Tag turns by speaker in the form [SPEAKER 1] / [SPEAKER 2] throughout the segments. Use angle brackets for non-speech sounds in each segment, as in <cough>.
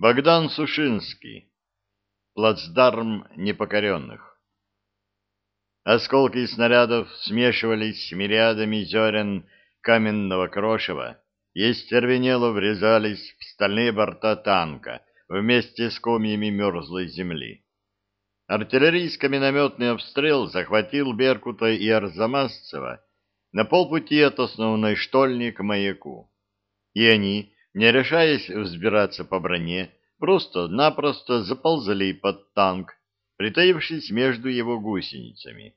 [SPEAKER 1] Богдан Сушинский. Плацдарм непокоренных. Осколки снарядов смешивались с мириадами зерен каменного крошева и стервенело врезались в стальные борта танка вместе с комьями мерзлой земли. Артиллерийско-минометный обстрел захватил Беркута и Арзамасцева на полпути от основной штольни к маяку. И они, не решаясь взбираться по броне, просто-напросто заползли под танк, притаившись между его гусеницами.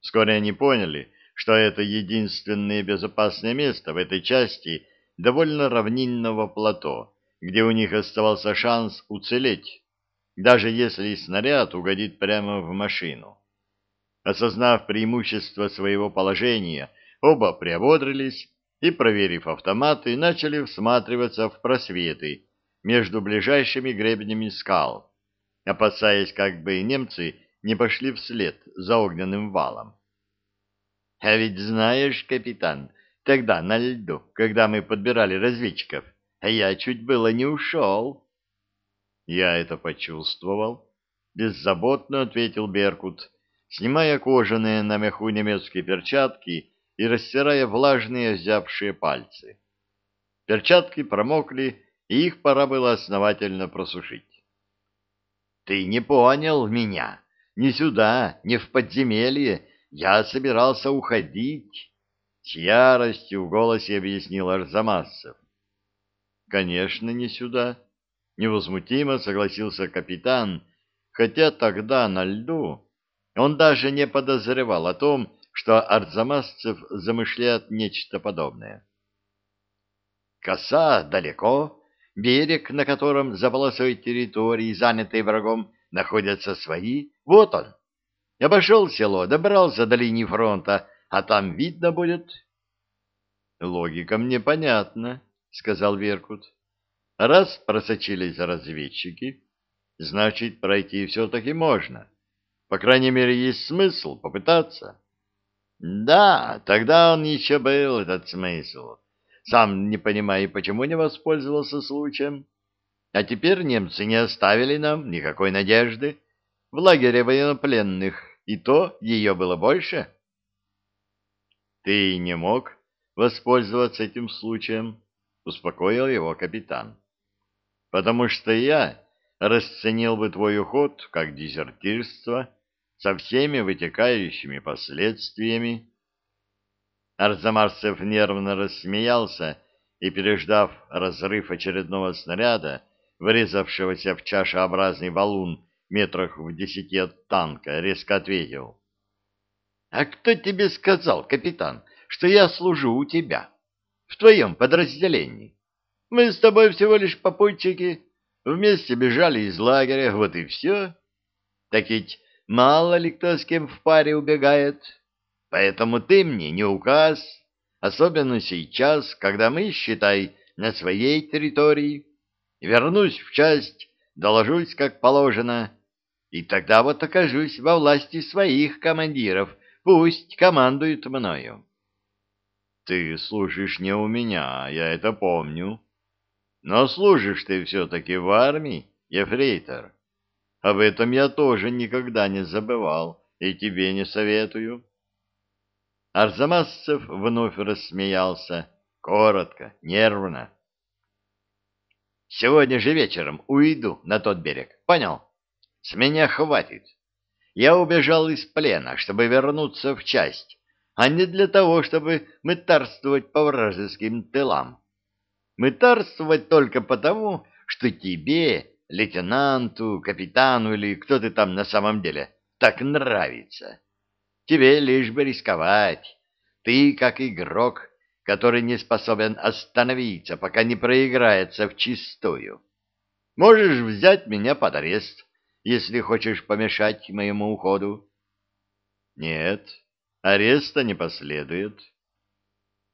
[SPEAKER 1] Вскоре они поняли, что это единственное безопасное место в этой части довольно равнинного плато, где у них оставался шанс уцелеть, даже если снаряд угодит прямо в машину. Осознав преимущество своего положения, оба приободрились и, проверив автоматы, начали всматриваться в просветы между ближайшими гребнями скал, опасаясь, как бы немцы не пошли вслед за огненным валом. — А ведь знаешь, капитан, тогда на льду, когда мы подбирали разведчиков, я чуть было не ушел. — Я это почувствовал, — беззаботно ответил Беркут, снимая кожаные на меху немецкие перчатки и растирая влажные озябшие пальцы. Перчатки промокли, и их пора было основательно просушить. — Ты не понял меня. Не сюда, не в подземелье. Я собирался уходить. С яростью в голосе объяснил Арзамасов. — Конечно, не сюда. Невозмутимо согласился капитан, хотя тогда на льду он даже не подозревал о том, что Арзамасцев замышляет нечто подобное. Коса далеко, берег, на котором за полосой территории, занятой врагом, находятся свои, вот он. Обошел село, добрался до линии фронта, а там видно будет. — Логика мне понятна, — сказал Веркут. — Раз просочились разведчики, значит, пройти все-таки можно. По крайней мере, есть смысл попытаться. — Да, тогда он еще был, этот смысл. Сам не понимаю, почему не воспользовался случаем. А теперь немцы не оставили нам никакой надежды. В лагере военнопленных и то ее было больше. Ты не мог воспользоваться этим случаем, успокоил его капитан. Потому что я расценил бы твой уход как дезертирство со всеми вытекающими последствиями Арзамарцев нервно рассмеялся и, переждав разрыв очередного снаряда, врезавшегося в чашеобразный валун метрах в десяти от танка, резко ответил. — А кто тебе сказал, капитан, что я служу у тебя, в твоем подразделении? Мы с тобой всего лишь попутчики, вместе бежали из лагеря, вот и все. Так ведь мало ли кто с кем в паре убегает. — Поэтому ты мне не указ, особенно сейчас, когда мы, считай, на своей территории. Вернусь в часть, доложусь как положено, и тогда вот окажусь во власти своих командиров, пусть командуют мною. Ты служишь не у меня, я это помню. Но служишь ты все-таки в армии, ефрейтор. Об этом я тоже никогда не забывал и тебе не советую. Арзамасцев вновь рассмеялся, коротко, нервно. «Сегодня же вечером уйду на тот берег, понял? С меня хватит. Я убежал из плена, чтобы вернуться в часть, а не для того, чтобы мытарствовать по вражеским тылам. Мытарствовать только потому, что тебе, лейтенанту, капитану или кто ты там на самом деле, так нравится». Тебе лишь бы рисковать. Ты как игрок, который не способен остановиться, пока не проиграется в чистую. Можешь взять меня под арест, если хочешь помешать моему уходу. Нет, ареста не последует.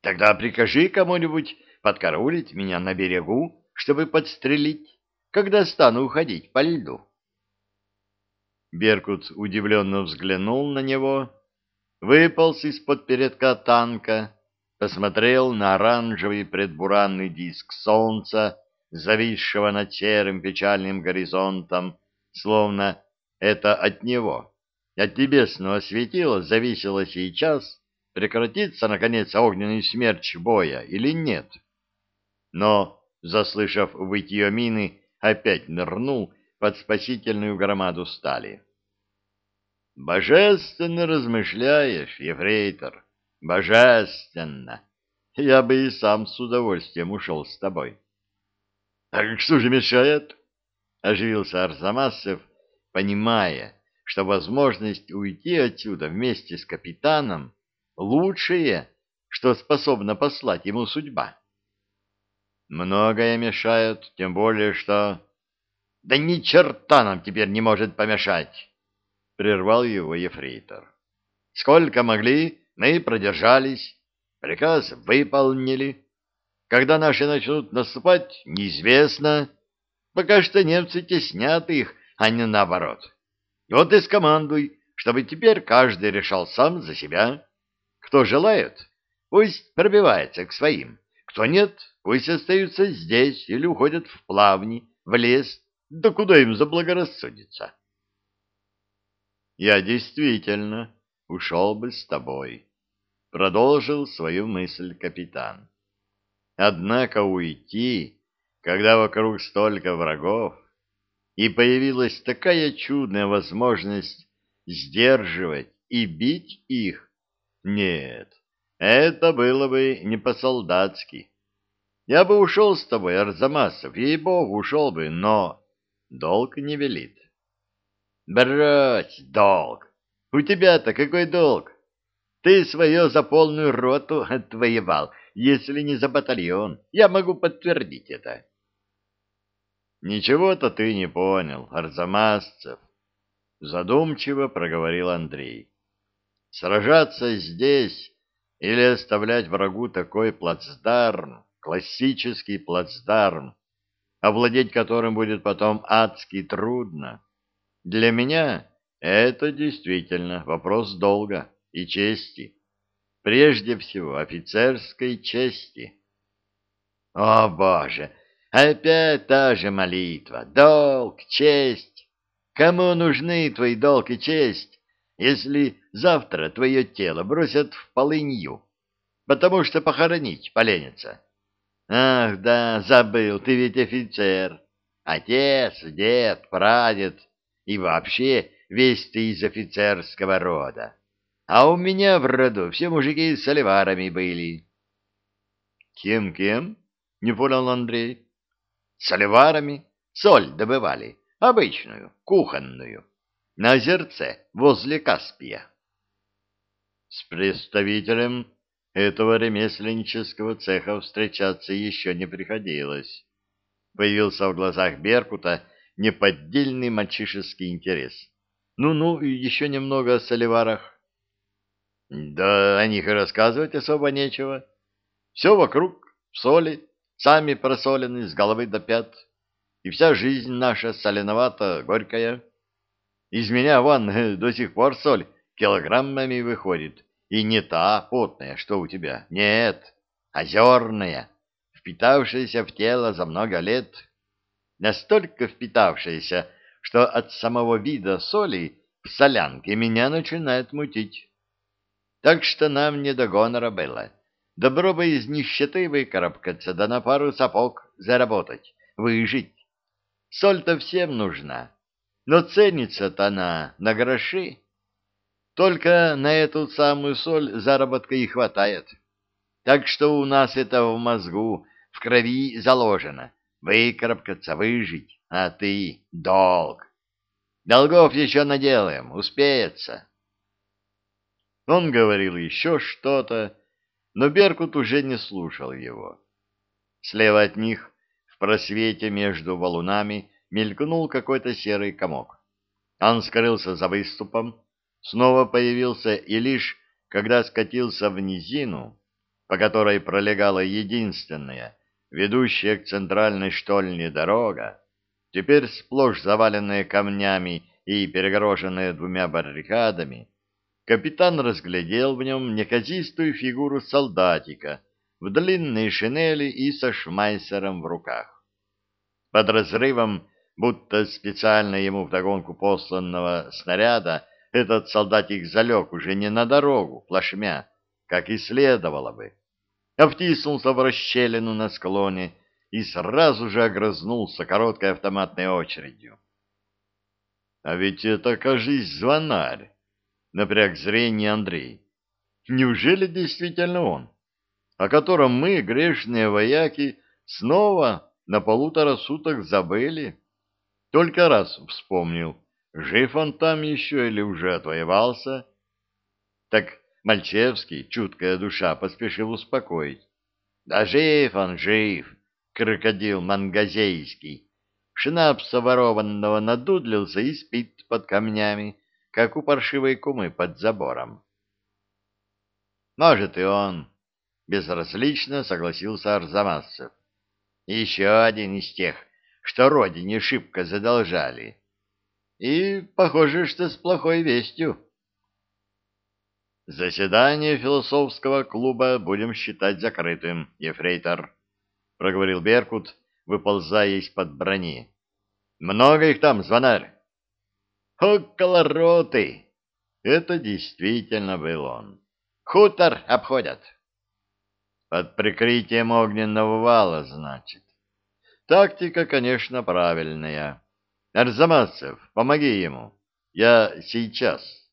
[SPEAKER 1] Тогда прикажи кому-нибудь подкараулить меня на берегу, чтобы подстрелить, когда стану уходить по льду. Беркут удивленно взглянул на него выполз из-под передка танка, посмотрел на оранжевый предбуранный диск солнца, зависшего над серым печальным горизонтом, словно это от него, от небесного светила зависело сейчас, прекратится, наконец, огненный смерч боя или нет. Но, заслышав вытье мины, опять нырнул под спасительную громаду стали. «Божественно размышляешь, ефрейтор, божественно! Я бы и сам с удовольствием ушел с тобой». «А что же мешает?» — оживился Арзамасов, понимая, что возможность уйти отсюда вместе с капитаном — лучшее, что способна послать ему судьба. Многое мешает, тем более что... Да ни черта нам теперь не может помешать, — прервал его ефрейтор. Сколько могли, мы продержались, приказ выполнили. Когда наши начнут наступать, неизвестно. Пока что немцы теснят их, а не наоборот. Вот и скомандуй, чтобы теперь каждый решал сам за себя. Кто желает, пусть пробивается к своим. Кто нет, пусть остаются здесь или уходят в плавни, в лес, да куда им заблагорассудится? Я действительно ушел бы с тобой, продолжил свою мысль капитан. Однако уйти, когда вокруг столько врагов, и появилась такая чудная возможность сдерживать и бить их, нет, это было бы не по-солдатски. Я бы ушел с тобой, Арзамасов, ей-богу, ушел бы, но Долг не велит. Брось, долг. У тебя-то какой долг? Ты свое за полную роту <laughs> отвоевал, если не за батальон. Я могу подтвердить это. Ничего-то ты не понял, Арзамасцев. Задумчиво проговорил Андрей. Сражаться здесь или оставлять врагу такой плацдарм, классический плацдарм, овладеть которым будет потом адски трудно. Для меня это действительно вопрос долга и чести. Прежде всего, офицерской чести. О, Боже! Опять та же молитва. Долг, честь. Кому нужны твой долг и честь, если завтра твое тело бросят в полынью, потому что похоронить поленятся? Ах, да, забыл, ты ведь офицер. Отец, дед, прадед и вообще весь ты из офицерского рода. А у меня в роду все мужики с оливарами были. Кем-кем? Не понял Андрей. С оливарами соль добывали, обычную, кухонную, на озерце возле Каспия. С представителем этого ремесленнического цеха встречаться еще не приходилось. Появился в глазах Беркута неподдельный мальчишеский интерес. Ну-ну, еще немного о соливарах. Да о них и рассказывать особо нечего. Все вокруг в соли, сами просолены с головы до пят. И вся жизнь наша соленовата, горькая. Из меня, вон, <laughs> до сих пор соль килограммами выходит и не та потная, что у тебя. Нет, озерная, впитавшаяся в тело за много лет. Настолько впитавшаяся, что от самого вида соли в солянке меня начинает мутить. Так что нам не до гонора было. Добро бы из нищеты выкарабкаться, да на пару сапог заработать, выжить. Соль-то всем нужна, но ценится-то она на гроши. Только на эту самую соль заработка и хватает. Так что у нас это в мозгу, в крови заложено. Выкарабкаться, выжить, а ты — долг. Долгов еще наделаем, успеется. Он говорил еще что-то, но Беркут уже не слушал его. Слева от них, в просвете между валунами, мелькнул какой-то серый комок. Он скрылся за выступом, снова появился и лишь когда скатился в низину, по которой пролегала единственная, ведущая к центральной штольне дорога, теперь сплошь заваленная камнями и перегороженная двумя баррикадами, капитан разглядел в нем неказистую фигуру солдатика в длинной шинели и со шмайсером в руках. Под разрывом, будто специально ему вдогонку посланного снаряда, этот солдатик залег уже не на дорогу, плашмя, как и следовало бы, а втиснулся в расщелину на склоне и сразу же огрызнулся короткой автоматной очередью. А ведь это, кажись, звонарь, напряг зрение Андрей. Неужели действительно он, о котором мы, грешные вояки, снова на полутора суток забыли? Только раз вспомнил, жив он там еще или уже отвоевался? Так Мальчевский, чуткая душа, поспешил успокоить. Да жив он, жив, крокодил мангазейский. Шнапса ворованного надудлился и спит под камнями, как у паршивой кумы под забором. Может, и он, безразлично согласился Арзамасцев. Еще один из тех, что родине шибко задолжали. И, похоже, что с плохой вестью. Заседание философского клуба будем считать закрытым, ефрейтор, — проговорил Беркут, выползая из-под брони. «Много их там, звонарь?» «Около роты!» Это действительно был он. «Хутор обходят». «Под прикрытием огненного вала, значит. Тактика, конечно, правильная. Арзамасцев, помоги ему. Я сейчас».